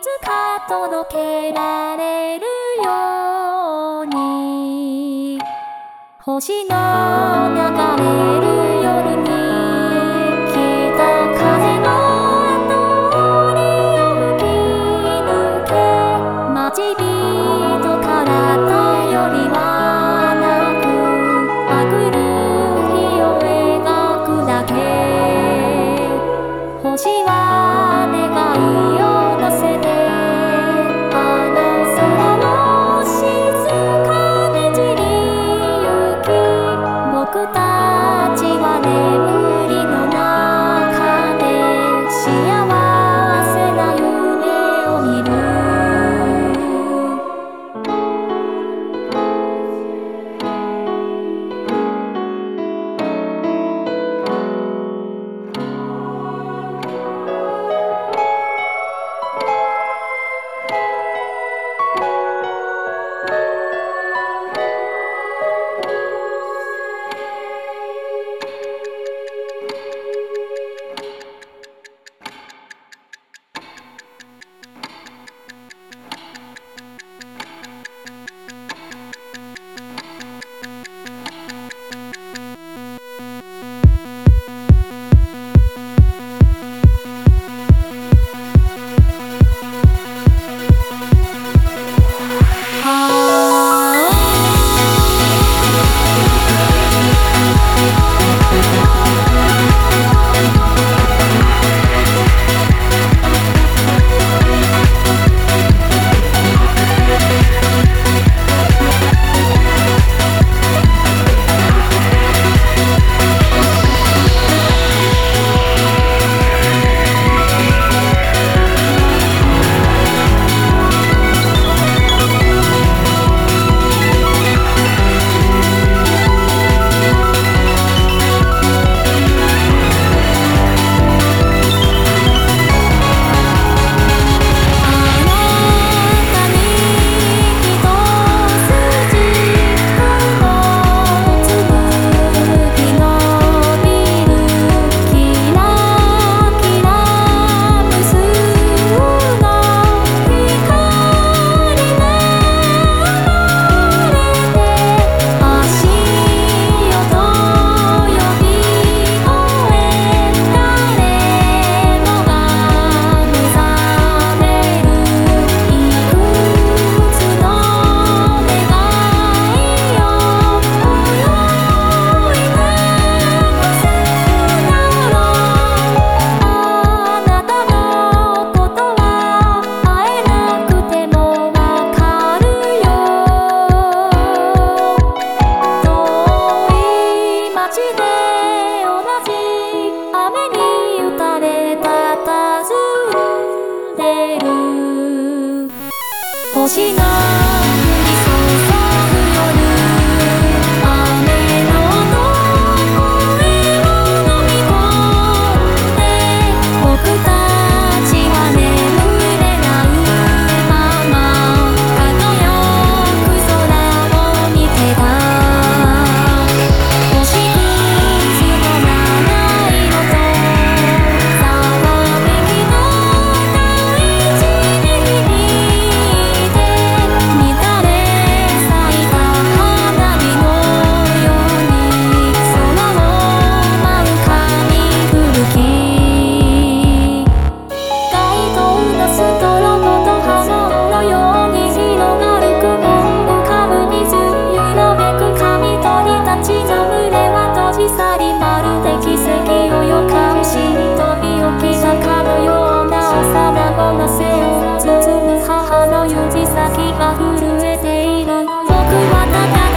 つか届けられるように。星の流れる夜に星が先が震えている。僕はただ